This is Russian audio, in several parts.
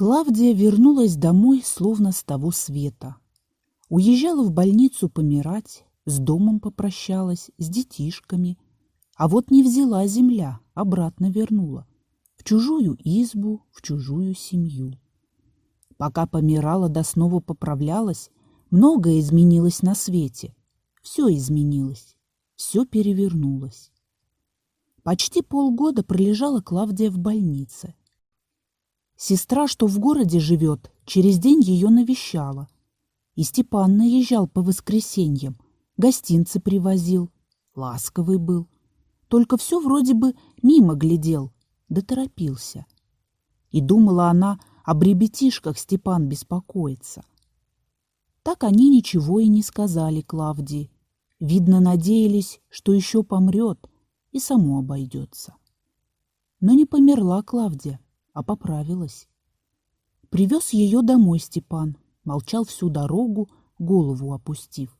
Клавдия вернулась домой, словно с того света. Уезжала в больницу помирать, с домом попрощалась, с детишками. А вот не взяла земля, обратно вернула. В чужую избу, в чужую семью. Пока помирала да снова поправлялась, многое изменилось на свете. Все изменилось, все перевернулось. Почти полгода пролежала Клавдия в больнице. Сестра, что в городе живет, через день ее навещала. И Степан наезжал по воскресеньям, гостинцы привозил, ласковый был. Только все вроде бы мимо глядел, да торопился. И думала она, об ребятишках Степан беспокоится. Так они ничего и не сказали Клавдии. Видно, надеялись, что еще помрет и само обойдется. Но не померла Клавдия а поправилась. Привез ее домой Степан, молчал всю дорогу, голову опустив.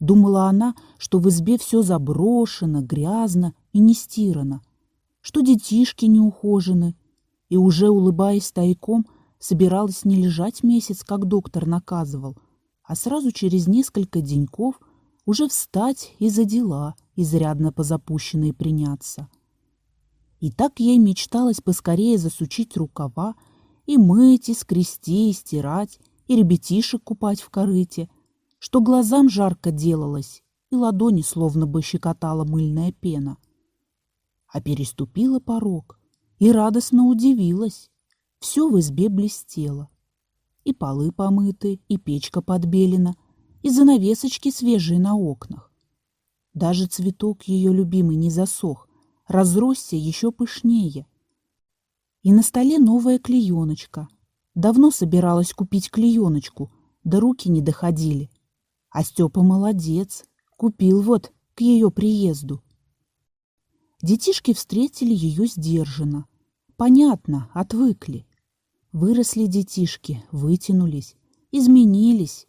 Думала она, что в избе все заброшено, грязно и не стирано, что детишки не ухожены, и уже, улыбаясь тайком, собиралась не лежать месяц, как доктор наказывал, а сразу через несколько деньков уже встать и за дела, изрядно позапущенные приняться — и так ей мечталось поскорее засучить рукава и мыть, и скрести, и стирать, и ребятишек купать в корыте, что глазам жарко делалось, и ладони словно бы щекотала мыльная пена. А переступила порог и радостно удивилась. Все в избе блестело. И полы помыты, и печка подбелена, и занавесочки свежие на окнах. Даже цветок ее любимый не засох, разросся еще пышнее. И на столе новая клееночка. Давно собиралась купить клееночку, да руки не доходили. А Степа молодец, купил вот к ее приезду. Детишки встретили ее сдержанно. Понятно, отвыкли. Выросли детишки, вытянулись, изменились.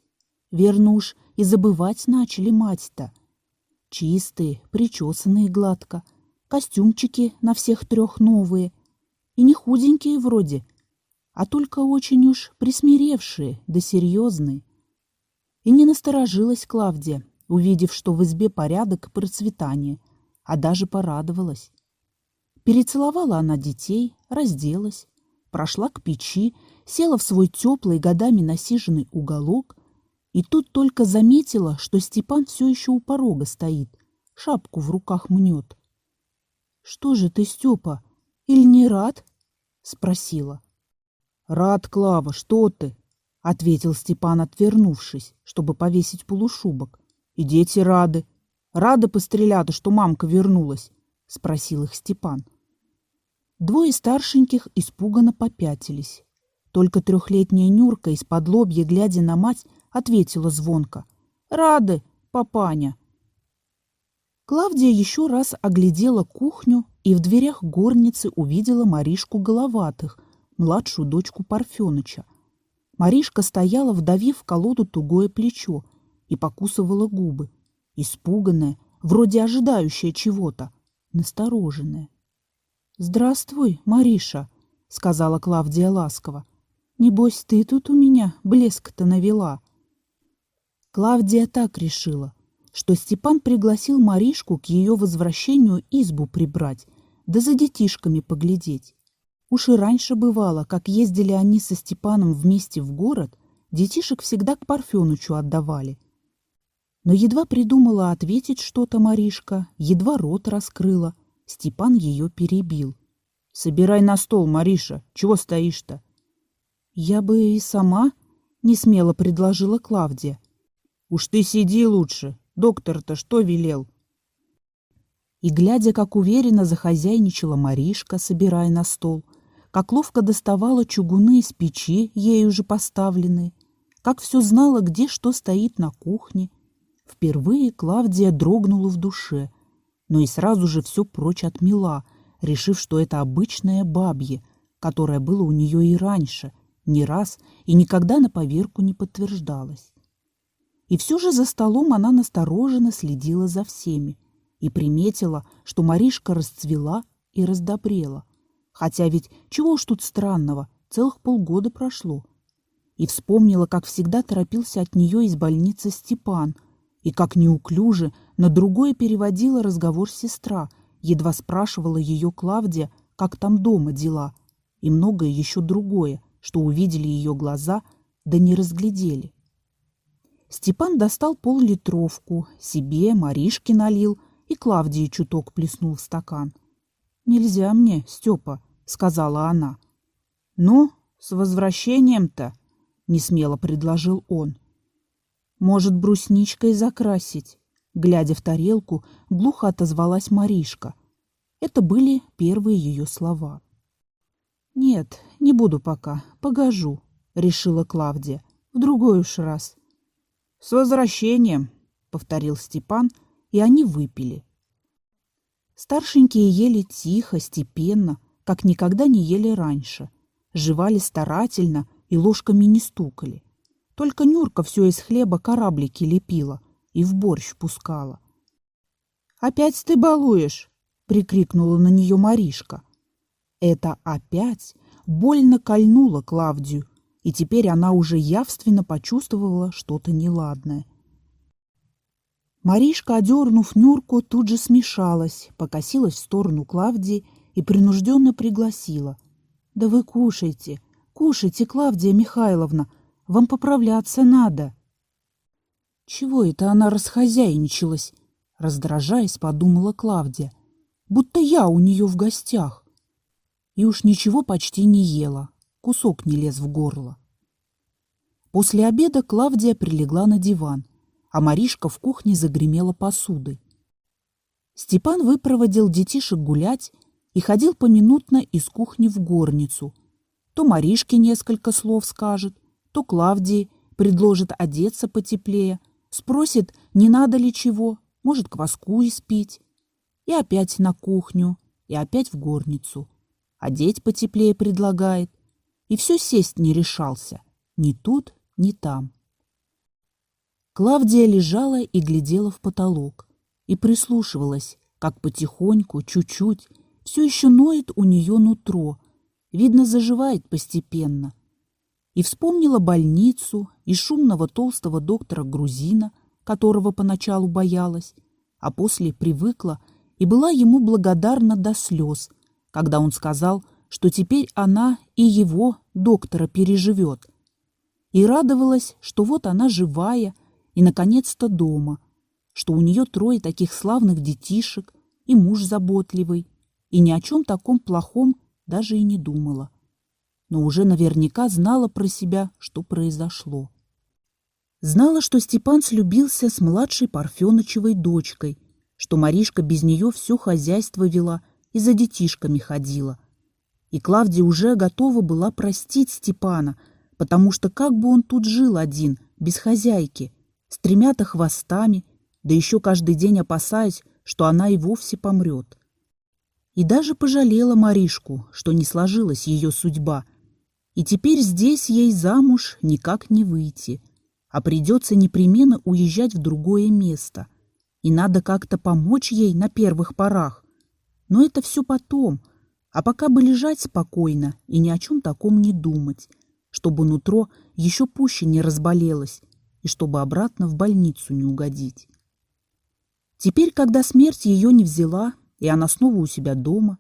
Верно уж и забывать начали мать-то. Чистые, причесанные гладко, костюмчики на всех трех новые. И не худенькие вроде, а только очень уж присмиревшие да серьезные. И не насторожилась Клавдия, увидев, что в избе порядок и процветание, а даже порадовалась. Перецеловала она детей, разделась, прошла к печи, села в свой теплый, годами насиженный уголок, и тут только заметила, что Степан все еще у порога стоит, шапку в руках мнет. «Что же ты, Степа, или не рад?» — спросила. «Рад, Клава, что ты?» — ответил Степан, отвернувшись, чтобы повесить полушубок. «И дети рады. Рады пострелята, что мамка вернулась?» — спросил их Степан. Двое старшеньких испуганно попятились. Только трехлетняя Нюрка из-под лобья, глядя на мать, ответила звонко. «Рады, папаня!» Клавдия еще раз оглядела кухню и в дверях горницы увидела Маришку Головатых, младшую дочку Парфеныча. Маришка стояла, вдавив колоду тугое плечо, и покусывала губы, испуганная, вроде ожидающая чего-то, настороженная. «Здравствуй, Мариша», — сказала Клавдия ласково. «Небось, ты тут у меня блеск-то навела». Клавдия так решила — что Степан пригласил Маришку к ее возвращению избу прибрать, да за детишками поглядеть. Уж и раньше бывало, как ездили они со Степаном вместе в город, детишек всегда к Парфенычу отдавали. Но едва придумала ответить что-то Маришка, едва рот раскрыла, Степан ее перебил. — Собирай на стол, Мариша, чего стоишь-то? — Я бы и сама, — несмело предложила Клавдия. — Уж ты сиди лучше, Доктор-то что велел? И, глядя, как уверенно захозяйничала Маришка, собирая на стол, как ловко доставала чугуны из печи, ей уже поставленные, как все знала, где что стоит на кухне, впервые Клавдия дрогнула в душе, но и сразу же все прочь отмела, решив, что это обычное бабье, которое было у нее и раньше, не раз и никогда на поверку не подтверждалось. И все же за столом она настороженно следила за всеми и приметила, что Маришка расцвела и раздобрела. Хотя ведь чего уж тут странного, целых полгода прошло. И вспомнила, как всегда торопился от нее из больницы Степан, и как неуклюже на другое переводила разговор сестра, едва спрашивала ее Клавдия, как там дома дела, и многое еще другое, что увидели ее глаза, да не разглядели. Степан достал пол-литровку, себе, Маришке налил и Клавдии чуток плеснул в стакан. «Нельзя мне, Степа», — сказала она. «Ну, с возвращением-то», — несмело предложил он. «Может, брусничкой закрасить?» Глядя в тарелку, глухо отозвалась Маришка. Это были первые ее слова. «Нет, не буду пока, погожу», — решила Клавдия. «В другой уж раз». «С возвращением!» — повторил Степан, и они выпили. Старшенькие ели тихо, степенно, как никогда не ели раньше. Жевали старательно и ложками не стукали. Только Нюрка все из хлеба кораблики лепила и в борщ пускала. «Опять ты балуешь!» — прикрикнула на нее Маришка. Это «опять» больно кольнуло Клавдию, и теперь она уже явственно почувствовала что-то неладное. Маришка, одернув Нюрку, тут же смешалась, покосилась в сторону Клавдии и принужденно пригласила. «Да вы кушайте, кушайте, Клавдия Михайловна, вам поправляться надо». «Чего это она расхозяйничалась?» Раздражаясь, подумала Клавдия. «Будто я у нее в гостях». И уж ничего почти не ела кусок не лез в горло. После обеда Клавдия прилегла на диван, а Маришка в кухне загремела посудой. Степан выпроводил детишек гулять и ходил поминутно из кухни в горницу. То Маришке несколько слов скажет, то Клавдии предложит одеться потеплее, спросит, не надо ли чего, может, кваску испить. И опять на кухню, и опять в горницу. Одеть потеплее предлагает, и все сесть не решался, ни тут, ни там. Клавдия лежала и глядела в потолок, и прислушивалась, как потихоньку, чуть-чуть, все еще ноет у нее нутро, видно, заживает постепенно. И вспомнила больницу и шумного толстого доктора Грузина, которого поначалу боялась, а после привыкла и была ему благодарна до слез, когда он сказал, что теперь она и его, доктора, переживет. И радовалась, что вот она живая и, наконец-то, дома, что у нее трое таких славных детишек и муж заботливый, и ни о чем таком плохом даже и не думала. Но уже наверняка знала про себя, что произошло. Знала, что Степан слюбился с младшей Парфеночевой дочкой, что Маришка без нее все хозяйство вела и за детишками ходила, и Клавдия уже готова была простить Степана, потому что как бы он тут жил один, без хозяйки, с тремя-то хвостами, да еще каждый день опасаясь, что она и вовсе помрет. И даже пожалела Маришку, что не сложилась ее судьба, и теперь здесь ей замуж никак не выйти, а придется непременно уезжать в другое место, и надо как-то помочь ей на первых порах. Но это все потом — а пока бы лежать спокойно и ни о чем таком не думать, чтобы нутро еще пуще не разболелось и чтобы обратно в больницу не угодить. Теперь, когда смерть ее не взяла, и она снова у себя дома,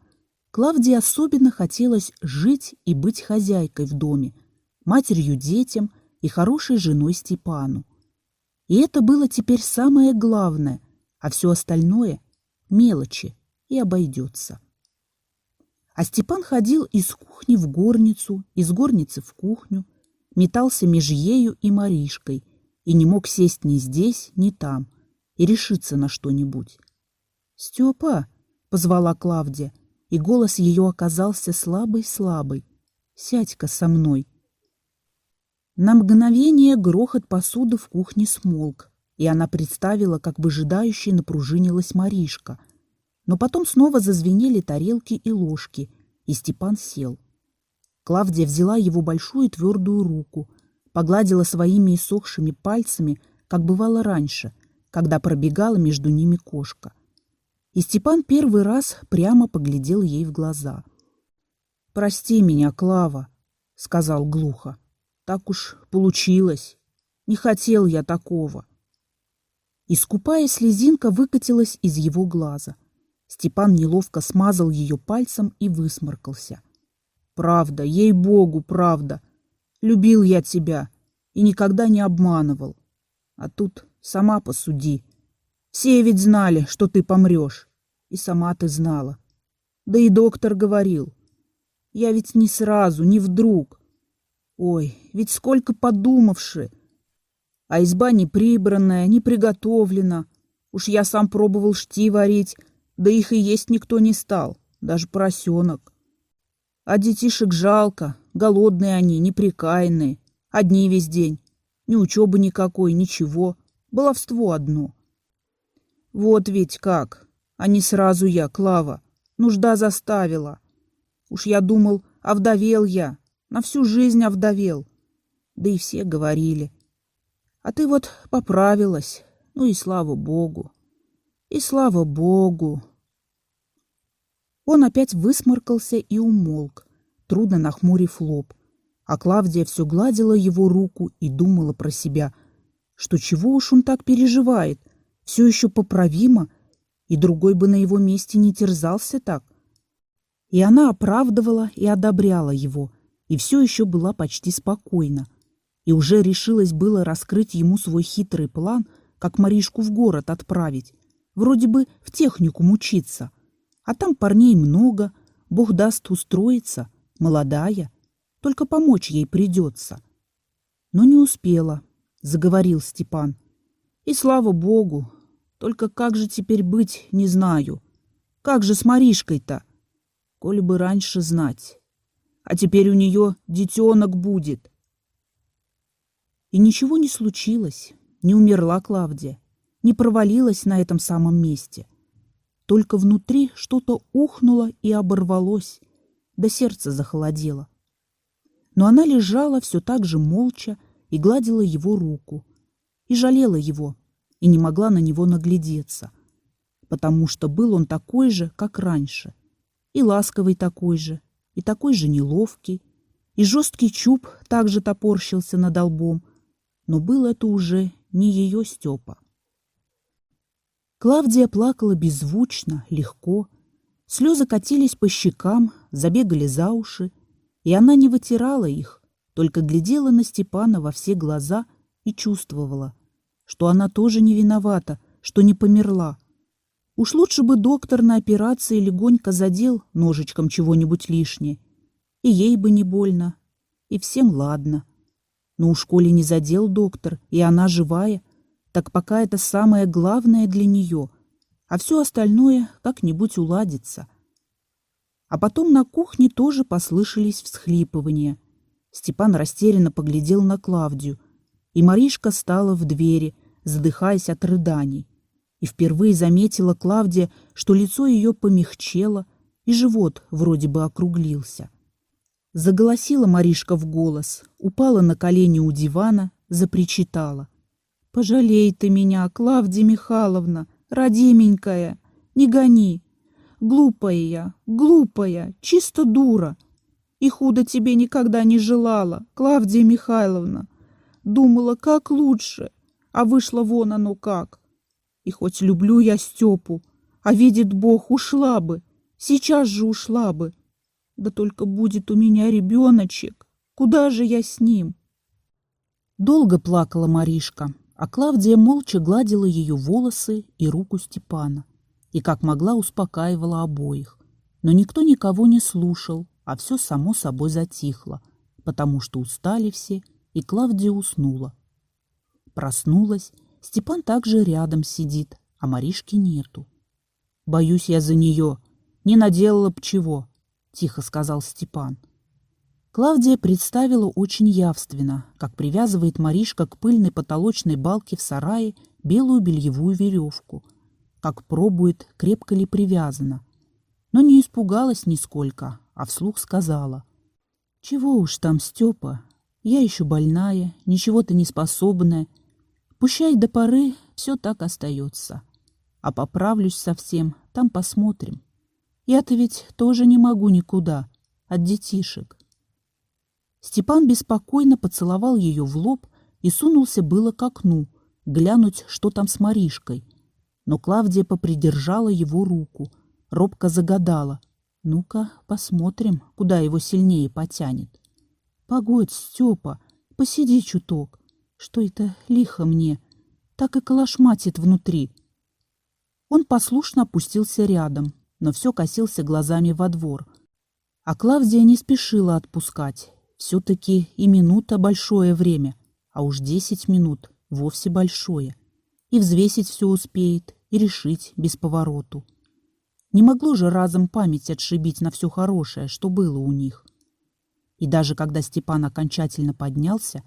Клавдии особенно хотелось жить и быть хозяйкой в доме, матерью детям и хорошей женой Степану. И это было теперь самое главное, а все остальное — мелочи и обойдется. А Степан ходил из кухни в горницу, из горницы в кухню, метался меж ею и Маришкой и не мог сесть ни здесь, ни там и решиться на что-нибудь. «Степа!» — позвала Клавдия, и голос ее оказался слабый-слабый. «Сядь-ка со мной!» На мгновение грохот посуды в кухне смолк, и она представила, как выжидающе напружинилась Маришка — но потом снова зазвенели тарелки и ложки, и Степан сел. Клавдия взяла его большую твердую руку, погладила своими иссохшими пальцами, как бывало раньше, когда пробегала между ними кошка. И Степан первый раз прямо поглядел ей в глаза. «Прости меня, Клава», — сказал глухо. Так уж получилось. Не хотел я такого. И скупая слезинка выкатилась из его глаза. Степан неловко смазал ее пальцем и высморкался. Правда, ей-богу, правда. Любил я тебя и никогда не обманывал. А тут сама посуди. Все ведь знали, что ты помрешь. И сама ты знала. Да и доктор говорил. Я ведь не сразу, не вдруг. Ой, ведь сколько подумавши. А изба не прибранная, не приготовлена. Уж я сам пробовал шти варить, да их и есть никто не стал, даже поросенок. А детишек жалко, голодные они, неприкаянные, одни весь день. Ни учебы никакой, ничего, баловство одно. Вот ведь как, а не сразу я, Клава, нужда заставила. Уж я думал, овдовел я, на всю жизнь овдовел. Да и все говорили. А ты вот поправилась, ну и слава богу. И слава богу. Он опять высморкался и умолк, трудно нахмурив лоб. А Клавдия все гладила его руку и думала про себя, что чего уж он так переживает, все еще поправимо, и другой бы на его месте не терзался так. И она оправдывала и одобряла его, и все еще была почти спокойна. И уже решилась было раскрыть ему свой хитрый план, как Маришку в город отправить, вроде бы в техникум учиться. А там парней много, Бог даст устроиться, молодая, только помочь ей придется. Но не успела, заговорил Степан. И слава богу, только как же теперь быть, не знаю. Как же с Маришкой-то? Коли бы раньше знать. А теперь у нее детенок будет. И ничего не случилось. Не умерла Клавдия. Не провалилась на этом самом месте. Только внутри что-то ухнуло и оборвалось. До сердца захолодело. Но она лежала все так же молча и гладила его руку. И жалела его, и не могла на него наглядеться. Потому что был он такой же, как раньше — и ласковый такой же, и такой же неловкий, и жесткий чуб также топорщился над лбом, но был это уже не ее Степа. Клавдия плакала беззвучно, легко. Слезы катились по щекам, забегали за уши, и она не вытирала их, только глядела на Степана во все глаза и чувствовала, что она тоже не виновата, что не померла, Уж лучше бы доктор на операции легонько задел ножичком чего-нибудь лишнее. И ей бы не больно, и всем ладно. Но уж коли не задел доктор, и она живая, так пока это самое главное для нее, а все остальное как-нибудь уладится. А потом на кухне тоже послышались всхлипывания. Степан растерянно поглядел на Клавдию, и Маришка стала в двери, задыхаясь от рыданий и впервые заметила Клавдия, что лицо ее помягчело, и живот вроде бы округлился. Заголосила Маришка в голос, упала на колени у дивана, запричитала. «Пожалей ты меня, Клавдия Михайловна, родименькая, не гони. Глупая я, глупая, чисто дура. И худо тебе никогда не желала, Клавдия Михайловна. Думала, как лучше, а вышло вон оно как. И хоть люблю я Степу, а видит Бог, ушла бы, сейчас же ушла бы. Да только будет у меня ребеночек, куда же я с ним? Долго плакала Маришка, а Клавдия молча гладила ее волосы и руку Степана и как могла успокаивала обоих. Но никто никого не слушал, а все само собой затихло, потому что устали все, и Клавдия уснула. Проснулась Степан также рядом сидит, а Маришки нету. Боюсь я за нее. Не наделала б чего, — тихо сказал Степан. Клавдия представила очень явственно, как привязывает Маришка к пыльной потолочной балке в сарае белую бельевую веревку, как пробует, крепко ли привязана. Но не испугалась нисколько, а вслух сказала. «Чего уж там, Степа, я еще больная, ничего-то не способная, — Пущай до поры все так остается. А поправлюсь совсем, там посмотрим. Я-то ведь тоже не могу никуда, от детишек. Степан беспокойно поцеловал ее в лоб и сунулся было к окну, глянуть, что там с Маришкой. Но Клавдия попридержала его руку, робко загадала. «Ну-ка, посмотрим, куда его сильнее потянет». «Погодь, Степа, посиди чуток. Что это лихо мне? Так и калашматит внутри». Он послушно опустился рядом, но все косился глазами во двор. А Клавдия не спешила отпускать. Все-таки и минута большое время, а уж десять минут вовсе большое. И взвесить все успеет, и решить без повороту. Не могло же разом память отшибить на все хорошее, что было у них. И даже когда Степан окончательно поднялся,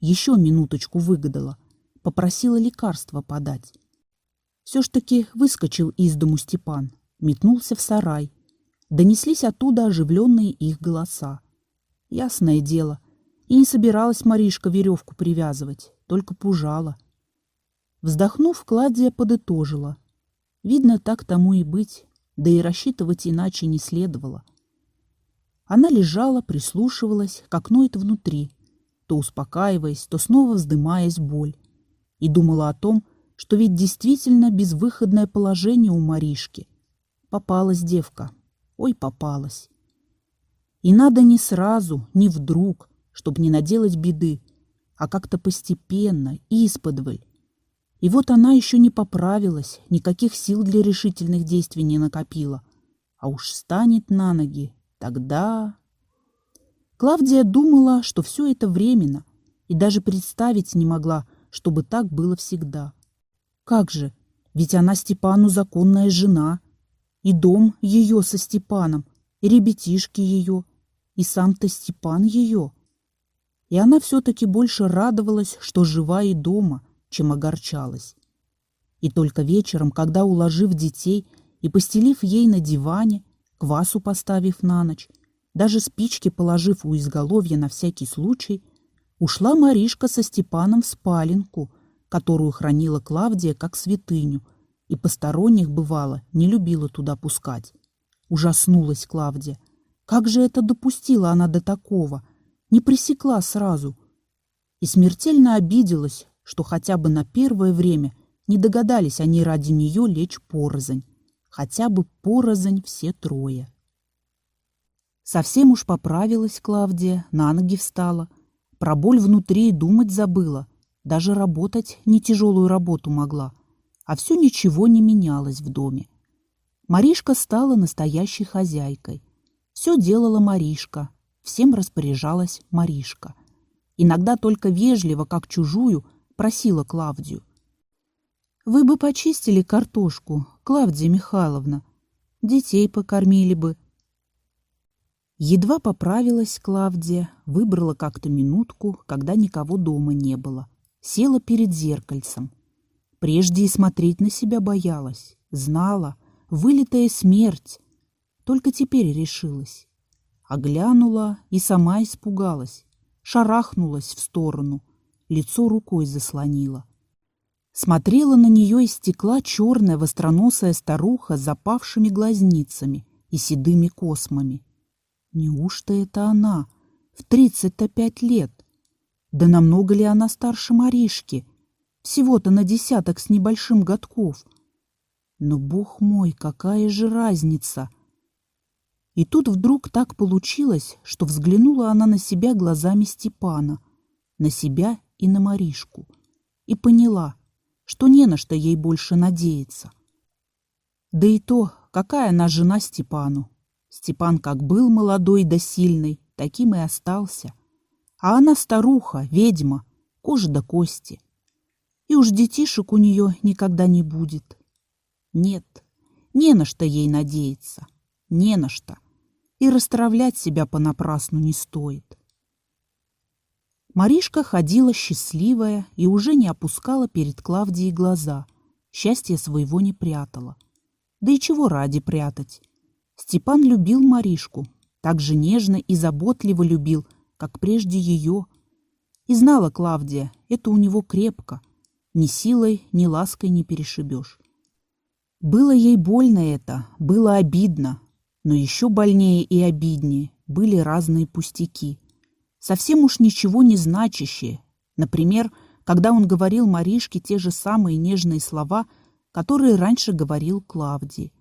еще минуточку выгадала, попросила лекарства подать. Все ж таки выскочил из дому Степан, метнулся в сарай. Донеслись оттуда оживленные их голоса. Ясное дело, и не собиралась Маришка веревку привязывать, только пужала. Вздохнув, Кладия подытожила. Видно, так тому и быть, да и рассчитывать иначе не следовало. Она лежала, прислушивалась, как ноет внутри, то успокаиваясь, то снова вздымаясь боль, и думала о том, что ведь действительно безвыходное положение у Маришки. Попалась девка. Ой, попалась. И надо не сразу, не вдруг, чтобы не наделать беды, а как-то постепенно, исподволь. И вот она еще не поправилась, никаких сил для решительных действий не накопила. А уж станет на ноги, тогда... Клавдия думала, что все это временно, и даже представить не могла, чтобы так было всегда. Как же, ведь она Степану законная жена, и дом ее со Степаном, и ребятишки ее, и сам-то Степан ее. И она все-таки больше радовалась, что жива и дома, чем огорчалась. И только вечером, когда, уложив детей и постелив ей на диване, квасу поставив на ночь, даже спички положив у изголовья на всякий случай, ушла Маришка со Степаном в спаленку, которую хранила Клавдия как святыню, и посторонних, бывало, не любила туда пускать. Ужаснулась Клавдия. Как же это допустила она до такого? Не пресекла сразу. И смертельно обиделась, что хотя бы на первое время не догадались они ради нее лечь порознь. Хотя бы порознь все трое. Совсем уж поправилась Клавдия, на ноги встала. Про боль внутри думать забыла. Даже работать не тяжелую работу могла. А все ничего не менялось в доме. Маришка стала настоящей хозяйкой. Все делала Маришка, всем распоряжалась Маришка. Иногда только вежливо, как чужую, просила Клавдию. «Вы бы почистили картошку, Клавдия Михайловна. Детей покормили бы». Едва поправилась Клавдия, выбрала как-то минутку, когда никого дома не было. Села перед зеркальцем. Прежде и смотреть на себя боялась. Знала, вылитая смерть. Только теперь решилась. Оглянула и сама испугалась. Шарахнулась в сторону — лицо рукой заслонила. Смотрела на нее из стекла черная востроносая старуха с запавшими глазницами и седыми космами. Неужто это она? В тридцать-то пять лет. Да намного ли она старше Маришки? Всего-то на десяток с небольшим годков. Но, бог мой, какая же разница! И тут вдруг так получилось, что взглянула она на себя глазами Степана, на себя и на Маришку, и поняла, что не на что ей больше надеяться. Да и то, какая она жена Степану. Степан как был молодой да сильный, таким и остался. А она старуха, ведьма, кожа до кости. И уж детишек у нее никогда не будет. Нет, не на что ей надеяться, не на что. И расстравлять себя понапрасну не стоит. Маришка ходила счастливая и уже не опускала перед Клавдией глаза. Счастья своего не прятала. Да и чего ради прятать? Степан любил Маришку, так же нежно и заботливо любил, как прежде ее. И знала Клавдия, это у него крепко. Ни силой, ни лаской не перешибешь. Было ей больно это, было обидно, но еще больнее и обиднее были разные пустяки – совсем уж ничего не значащие. Например, когда он говорил Маришке те же самые нежные слова, которые раньше говорил Клавдии.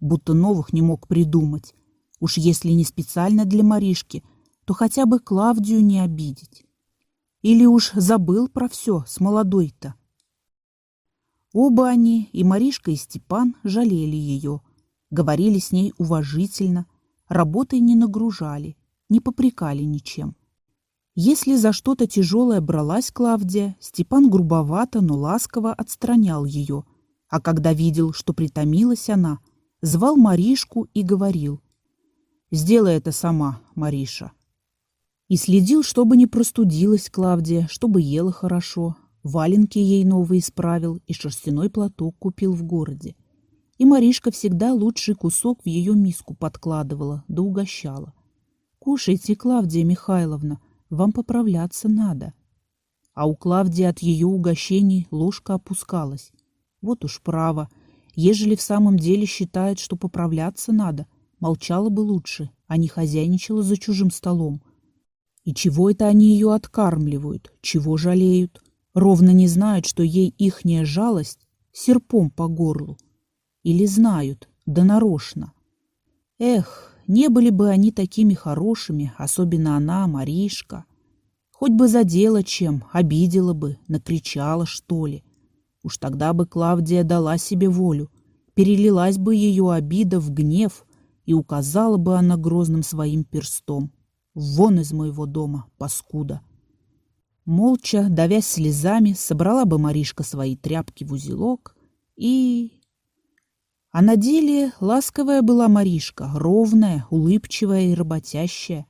Будто новых не мог придумать. Уж если не специально для Маришки, то хотя бы Клавдию не обидеть. Или уж забыл про все с молодой-то. Оба они, и Маришка, и Степан, жалели ее, говорили с ней уважительно, работой не нагружали, не попрекали ничем. Если за что-то тяжелое бралась Клавдия, Степан грубовато, но ласково отстранял ее, а когда видел, что притомилась она, звал Маришку и говорил «Сделай это сама, Мариша». И следил, чтобы не простудилась Клавдия, чтобы ела хорошо, валенки ей новые исправил и шерстяной платок купил в городе. И Маришка всегда лучший кусок в ее миску подкладывала да угощала. «Кушайте, Клавдия Михайловна», вам поправляться надо. А у Клавдии от ее угощений ложка опускалась. Вот уж право. Ежели в самом деле считает, что поправляться надо, молчала бы лучше, а не хозяйничала за чужим столом. И чего это они ее откармливают, чего жалеют? Ровно не знают, что ей ихняя жалость серпом по горлу. Или знают, да нарочно. Эх, не были бы они такими хорошими, особенно она, Маришка. Хоть бы задела чем, обидела бы, накричала, что ли. Уж тогда бы Клавдия дала себе волю, перелилась бы ее обида в гнев, и указала бы она грозным своим перстом. «Вон из моего дома, паскуда!» Молча, давясь слезами, собрала бы Маришка свои тряпки в узелок и а на деле ласковая была Маришка, ровная, улыбчивая и работящая.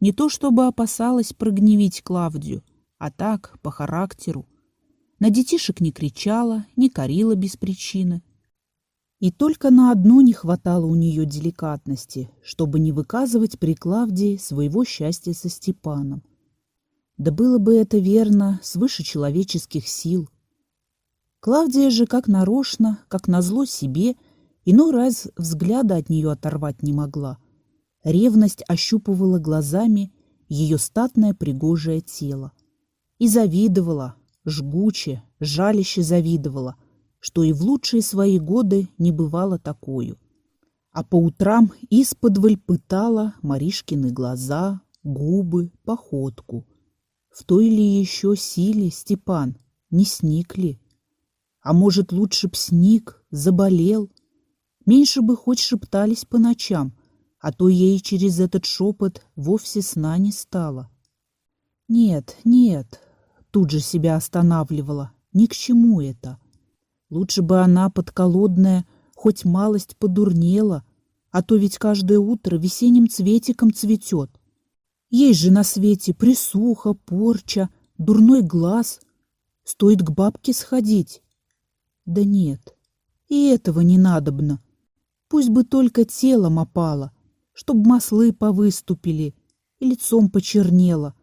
Не то чтобы опасалась прогневить Клавдию, а так, по характеру. На детишек не кричала, не корила без причины. И только на одно не хватало у нее деликатности, чтобы не выказывать при Клавдии своего счастья со Степаном. Да было бы это верно свыше человеческих сил. Клавдия же как нарочно, как назло себе – Иной раз взгляда от нее оторвать не могла. Ревность ощупывала глазами ее статное пригожее тело. И завидовала, жгуче, жалище завидовала, что и в лучшие свои годы не бывало такою. А по утрам исподволь пытала Маришкины глаза, губы, походку. В той ли еще силе, Степан, не сник ли? А может, лучше б сник, заболел, Меньше бы хоть шептались по ночам, а то ей через этот шепот вовсе сна не стало. Нет, нет, тут же себя останавливала, ни к чему это. Лучше бы она подколодная хоть малость подурнела, а то ведь каждое утро весенним цветиком цветет. Есть же на свете присуха, порча, дурной глаз. Стоит к бабке сходить. Да нет, и этого не надобно. Пусть бы только телом опало, чтоб маслы повыступили и лицом почернело,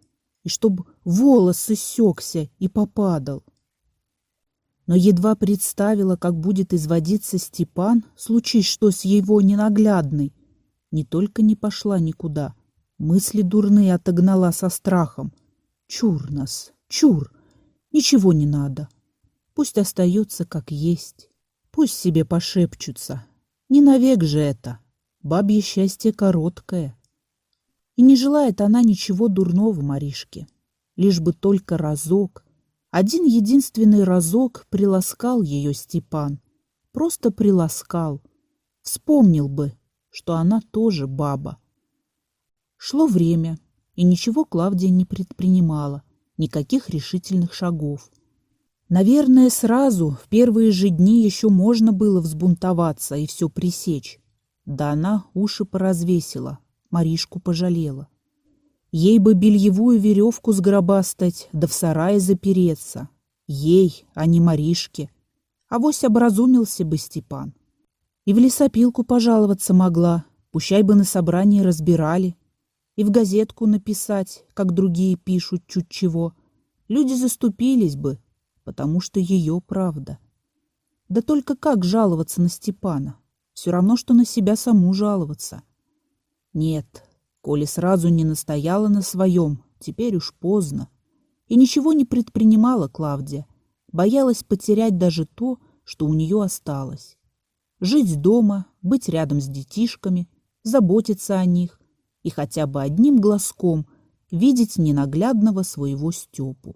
и чтоб волос иссекся и попадал. Но едва представила, как будет изводиться Степан, случись что с его ненаглядной, не только не пошла никуда, мысли дурные отогнала со страхом. Чур нас, чур, ничего не надо. Пусть остается как есть, пусть себе пошепчутся, не навек же это. Бабье счастье короткое. И не желает она ничего дурного Маришке. Лишь бы только разок, один единственный разок приласкал ее Степан. Просто приласкал. Вспомнил бы, что она тоже баба. Шло время, и ничего Клавдия не предпринимала, никаких решительных шагов. Наверное, сразу, в первые же дни еще можно было взбунтоваться и все пресечь. Да она уши поразвесила, Маришку пожалела. Ей бы бельевую веревку сгробастать, да в сарае запереться. Ей, а не Маришке. Авось образумился бы Степан. И в лесопилку пожаловаться могла, пущай бы на собрании разбирали. И в газетку написать, как другие пишут чуть чего. Люди заступились бы, потому что ее правда. Да только как жаловаться на Степана? Все равно, что на себя саму жаловаться. Нет, коли сразу не настояла на своем, теперь уж поздно. И ничего не предпринимала Клавдия, боялась потерять даже то, что у нее осталось. Жить дома, быть рядом с детишками, заботиться о них и хотя бы одним глазком видеть ненаглядного своего Степу.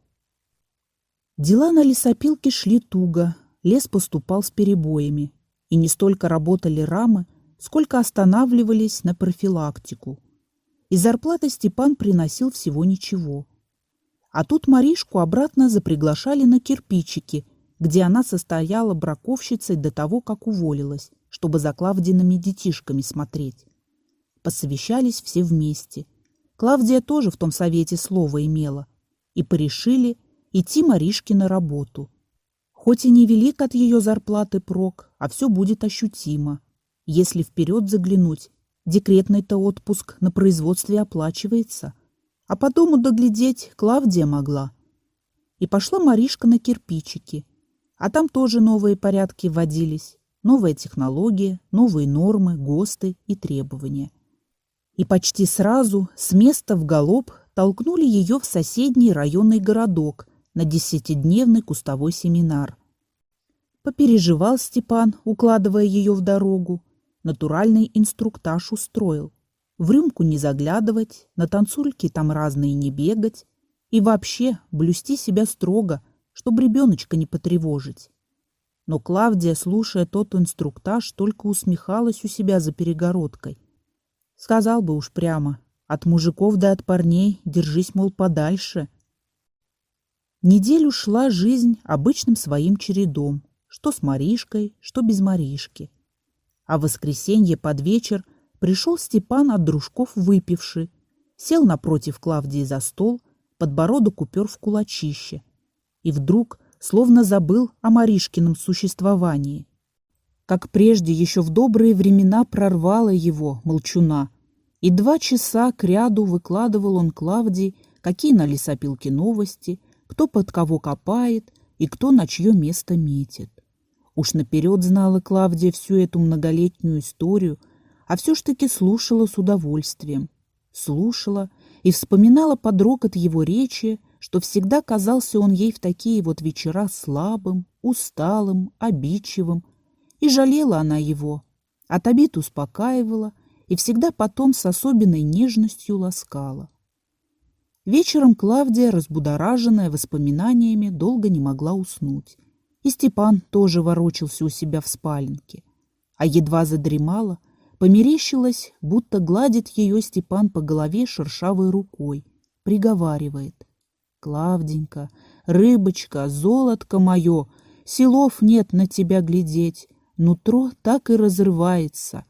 Дела на лесопилке шли туго, лес поступал с перебоями, и не столько работали рамы, сколько останавливались на профилактику. И зарплаты Степан приносил всего ничего. А тут Маришку обратно заприглашали на кирпичики, где она состояла браковщицей до того, как уволилась, чтобы за Клавдиными детишками смотреть. Посовещались все вместе. Клавдия тоже в том совете слово имела. И порешили идти Маришке на работу. Хоть и невелик от ее зарплаты прок, а все будет ощутимо. Если вперед заглянуть, декретный-то отпуск на производстве оплачивается. А по дому доглядеть Клавдия могла. И пошла Маришка на кирпичики. А там тоже новые порядки вводились. Новая технология, новые нормы, ГОСТы и требования. И почти сразу с места в галоп толкнули ее в соседний районный городок на десятидневный кустовой семинар. Попереживал Степан, укладывая ее в дорогу. Натуральный инструктаж устроил. В рюмку не заглядывать, на танцульки там разные не бегать. И вообще блюсти себя строго, чтобы ребеночка не потревожить. Но Клавдия, слушая тот инструктаж, только усмехалась у себя за перегородкой. Сказал бы уж прямо, от мужиков да от парней держись, мол, подальше. Неделю шла жизнь обычным своим чередом, что с Маришкой, что без Маришки. А в воскресенье под вечер пришел Степан от дружков выпивший, сел напротив Клавдии за стол, подбородок упер в кулачище, и вдруг словно забыл о Маришкином существовании. Как прежде еще в добрые времена прорвало его, молчуна, и два часа кряду выкладывал он Клавдии, какие на лесопилке новости, кто под кого копает и кто на чье место метит. Уж наперед знала Клавдия всю эту многолетнюю историю, а все ж таки слушала с удовольствием. Слушала и вспоминала под рокот его речи, что всегда казался он ей в такие вот вечера слабым, усталым, обидчивым. И жалела она его. От обид успокаивала и всегда потом с особенной нежностью ласкала. Вечером Клавдия, разбудораженная воспоминаниями, долго не могла уснуть. И Степан тоже ворочался у себя в спаленке. А едва задремала, померещилась, будто гладит ее Степан по голове шершавой рукой, приговаривает. Клавденька, рыбочка, золотко мое, силов нет на тебя глядеть, нутро так и разрывается.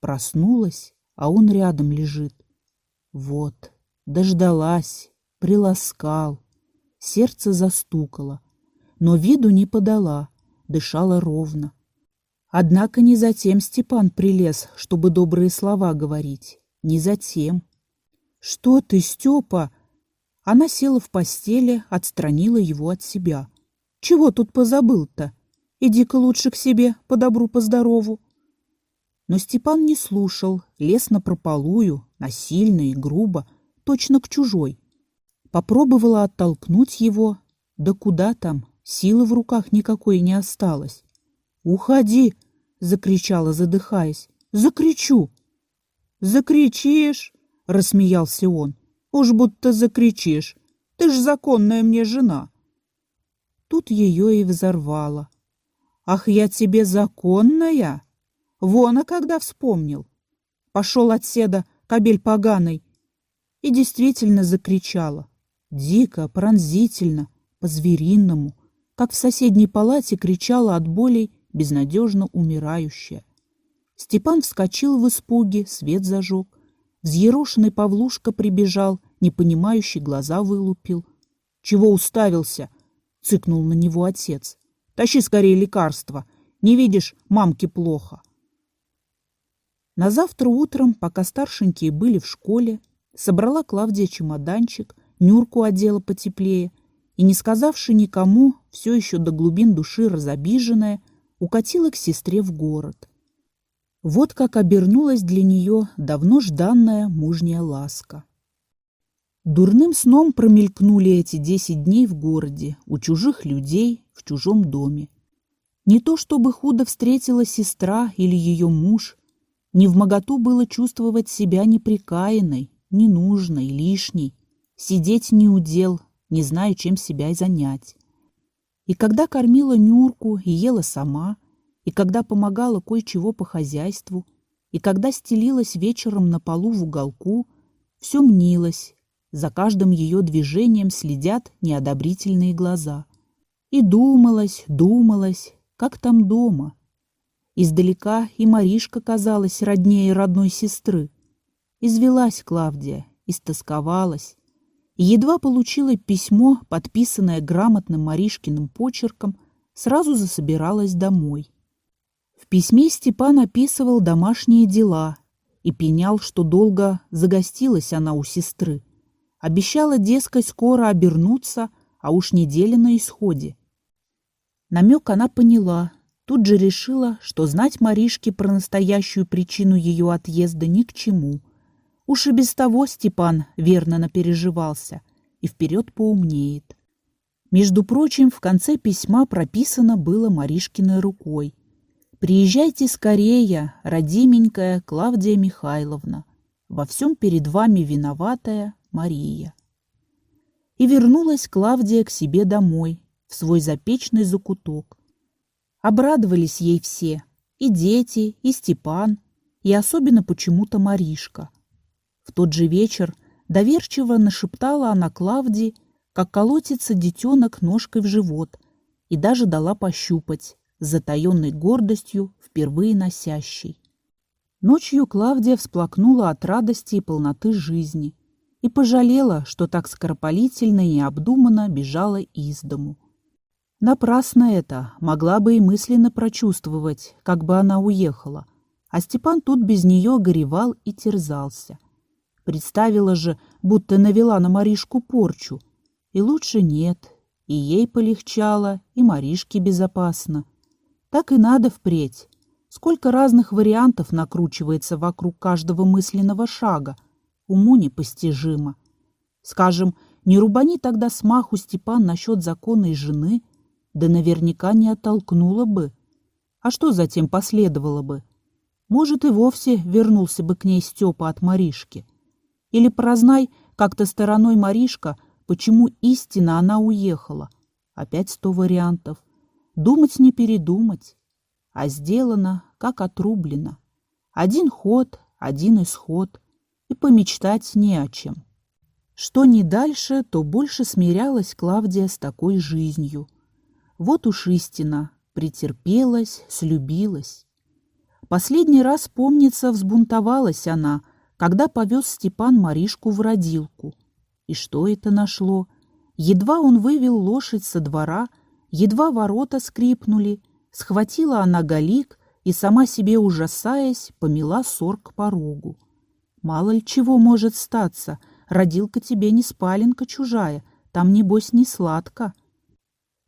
Проснулась, а он рядом лежит. Вот, дождалась, приласкал. Сердце застукало, но виду не подала, дышала ровно. Однако не затем Степан прилез, чтобы добрые слова говорить. Не затем. «Что ты, Степа?» Она села в постели, отстранила его от себя. «Чего тут позабыл-то? Иди-ка лучше к себе, по добру, по здорову». Но Степан не слушал, лез на прополую, насильно и грубо, точно к чужой. Попробовала оттолкнуть его, да куда там, силы в руках никакой не осталось. «Уходи!» — закричала, задыхаясь. «Закричу!» «Закричишь!» — рассмеялся он. Уж будто закричишь. Ты ж законная мне жена. Тут ее и взорвало. Ах, я тебе законная? Вон, а когда вспомнил. Пошел от седа кобель поганый. И действительно закричала. Дико, пронзительно, по-звериному, как в соседней палате кричала от боли безнадежно умирающая. Степан вскочил в испуге, свет зажег. Взъерошенный Павлушка прибежал, непонимающий глаза вылупил. «Чего уставился?» — цыкнул на него отец. «Тащи скорее лекарства. Не видишь, мамке плохо». На завтра утром, пока старшенькие были в школе, собрала Клавдия чемоданчик, Нюрку одела потеплее и, не сказавши никому, все еще до глубин души разобиженная, укатила к сестре в город. Вот как обернулась для нее давно жданная мужняя ласка. Дурным сном промелькнули эти десять дней в городе, у чужих людей, в чужом доме. Не то чтобы худо встретила сестра или ее муж, не в моготу было чувствовать себя неприкаянной, ненужной, лишней, сидеть не удел, не зная, чем себя и занять. И когда кормила Нюрку и ела сама, и когда помогала кое-чего по хозяйству, и когда стелилась вечером на полу в уголку, все мнилось, за каждым ее движением следят неодобрительные глаза. И думалось, думалось, как там дома. Издалека и Маришка казалась роднее родной сестры. Извелась Клавдия, истосковалась. И едва получила письмо, подписанное грамотным Маришкиным почерком, сразу засобиралась домой. В письме Степан описывал домашние дела и пенял, что долго загостилась она у сестры. Обещала, дескать, скоро обернуться, а уж недели на исходе. Намек она поняла, тут же решила, что знать Маришке про настоящую причину ее отъезда ни к чему. Уж и без того Степан верно напереживался и вперед поумнеет. Между прочим, в конце письма прописано было Маришкиной рукой. «Приезжайте скорее, родименькая Клавдия Михайловна. Во всем перед вами виноватая Мария. И вернулась Клавдия к себе домой, в свой запечный закуток. Обрадовались ей все, и дети, и Степан, и особенно почему-то Маришка. В тот же вечер доверчиво нашептала она Клавдии, как колотится детенок ножкой в живот, и даже дала пощупать, с затаенной гордостью, впервые носящей. Ночью Клавдия всплакнула от радости и полноты жизни и пожалела, что так скоропалительно и необдуманно бежала из дому. Напрасно это, могла бы и мысленно прочувствовать, как бы она уехала, а Степан тут без нее горевал и терзался. Представила же, будто навела на Маришку порчу, и лучше нет, и ей полегчало, и Маришке безопасно. Так и надо впредь. Сколько разных вариантов накручивается вокруг каждого мысленного шага — уму непостижимо. Скажем, не рубани тогда смаху Степан насчет законной жены, да наверняка не оттолкнула бы. А что затем последовало бы? Может, и вовсе вернулся бы к ней Степа от Маришки. Или прознай как-то стороной Маришка, почему истинно она уехала. Опять сто вариантов. Думать не передумать. А сделано, как отрублено. Один ход, один исход и помечтать не о чем. Что не дальше, то больше смирялась Клавдия с такой жизнью. Вот уж истина, претерпелась, слюбилась. Последний раз, помнится, взбунтовалась она, когда повез Степан Маришку в родилку. И что это нашло? Едва он вывел лошадь со двора, едва ворота скрипнули, схватила она галик и, сама себе ужасаясь, помела сор к порогу. Мало ли чего может статься. Родилка тебе не спаленка чужая, там, небось, не сладко.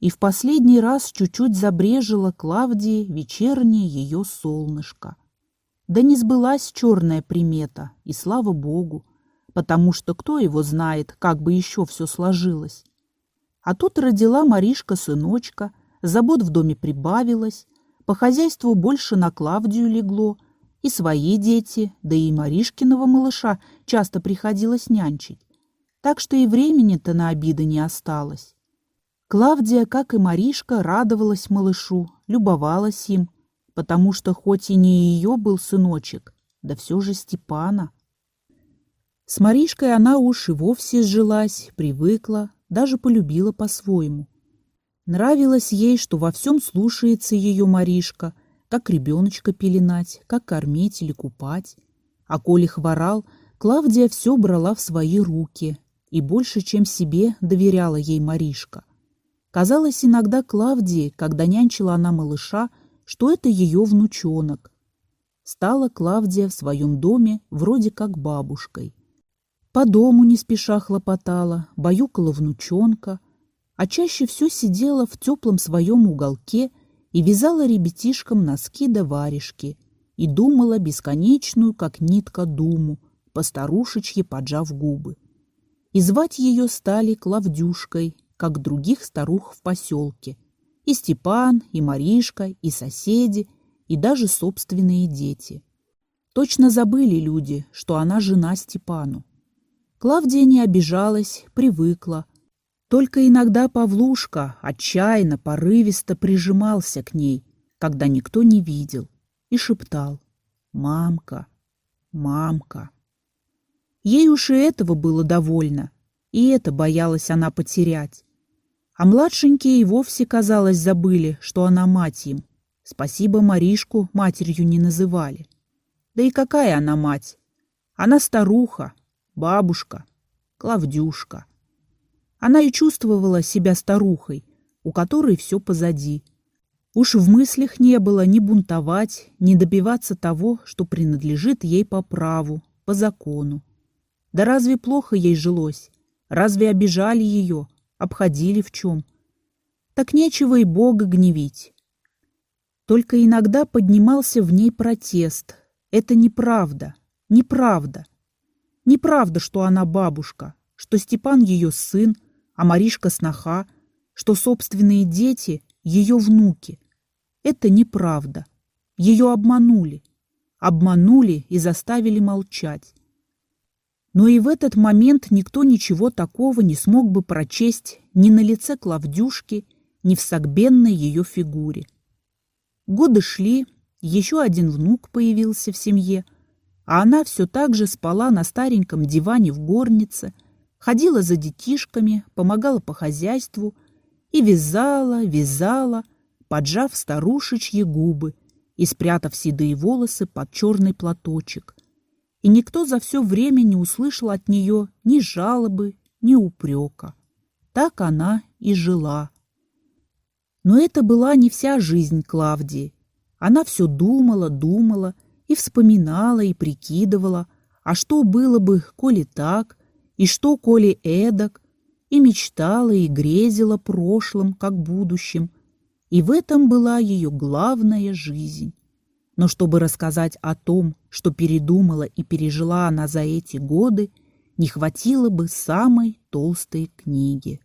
И в последний раз чуть-чуть забрежило Клавдии вечернее ее солнышко. Да не сбылась черная примета, и слава богу, потому что кто его знает, как бы еще все сложилось. А тут родила Маришка сыночка, забот в доме прибавилось, по хозяйству больше на Клавдию легло — и свои дети, да и Маришкиного малыша часто приходилось нянчить. Так что и времени-то на обиды не осталось. Клавдия, как и Маришка, радовалась малышу, любовалась им, потому что хоть и не ее был сыночек, да все же Степана. С Маришкой она уж и вовсе сжилась, привыкла, даже полюбила по-своему. Нравилось ей, что во всем слушается ее Маришка, как ребеночка пеленать, как кормить или купать. А коли хворал, Клавдия все брала в свои руки, и больше, чем себе, доверяла ей Маришка. Казалось иногда Клавдии, когда нянчила она малыша, что это ее внучонок. Стала Клавдия в своем доме вроде как бабушкой. По дому не спеша хлопотала, баюкала внучонка, а чаще все сидела в теплом своем уголке – и вязала ребятишкам носки да варежки, и думала бесконечную, как нитка, думу, постарушечьи поджав губы. И звать ее стали Клавдюшкой, как других старух в поселке. И Степан, и Маришка, и соседи, и даже собственные дети. Точно забыли люди, что она жена Степану. Клавдия не обижалась, привыкла. Только иногда Павлушка отчаянно, порывисто прижимался к ней, когда никто не видел, и шептал «Мамка, мамка». Ей уж и этого было довольно, и это боялась она потерять. А младшенькие и вовсе, казалось, забыли, что она мать им. Спасибо Маришку матерью не называли. Да и какая она мать? Она старуха, бабушка, Клавдюшка. Она и чувствовала себя старухой, у которой все позади. Уж в мыслях не было ни бунтовать, ни добиваться того, что принадлежит ей по праву, по закону. Да разве плохо ей жилось? Разве обижали ее, обходили в чем? Так нечего и Бога гневить. Только иногда поднимался в ней протест. Это неправда, неправда. Неправда, что она бабушка, что Степан ее сын, а Маришка сноха, что собственные дети — ее внуки. Это неправда. Ее обманули. Обманули и заставили молчать. Но и в этот момент никто ничего такого не смог бы прочесть ни на лице Клавдюшки, ни в согбенной ее фигуре. Годы шли, еще один внук появился в семье, а она все так же спала на стареньком диване в горнице, ходила за детишками, помогала по хозяйству и вязала, вязала, поджав старушечьи губы и спрятав седые волосы под черный платочек. И никто за все время не услышал от нее ни жалобы, ни упрека. Так она и жила. Но это была не вся жизнь Клавдии. Она все думала, думала и вспоминала, и прикидывала, а что было бы, коли так, и что, коли эдак, и мечтала, и грезила прошлым, как будущим. И в этом была ее главная жизнь. Но чтобы рассказать о том, что передумала и пережила она за эти годы, не хватило бы самой толстой книги.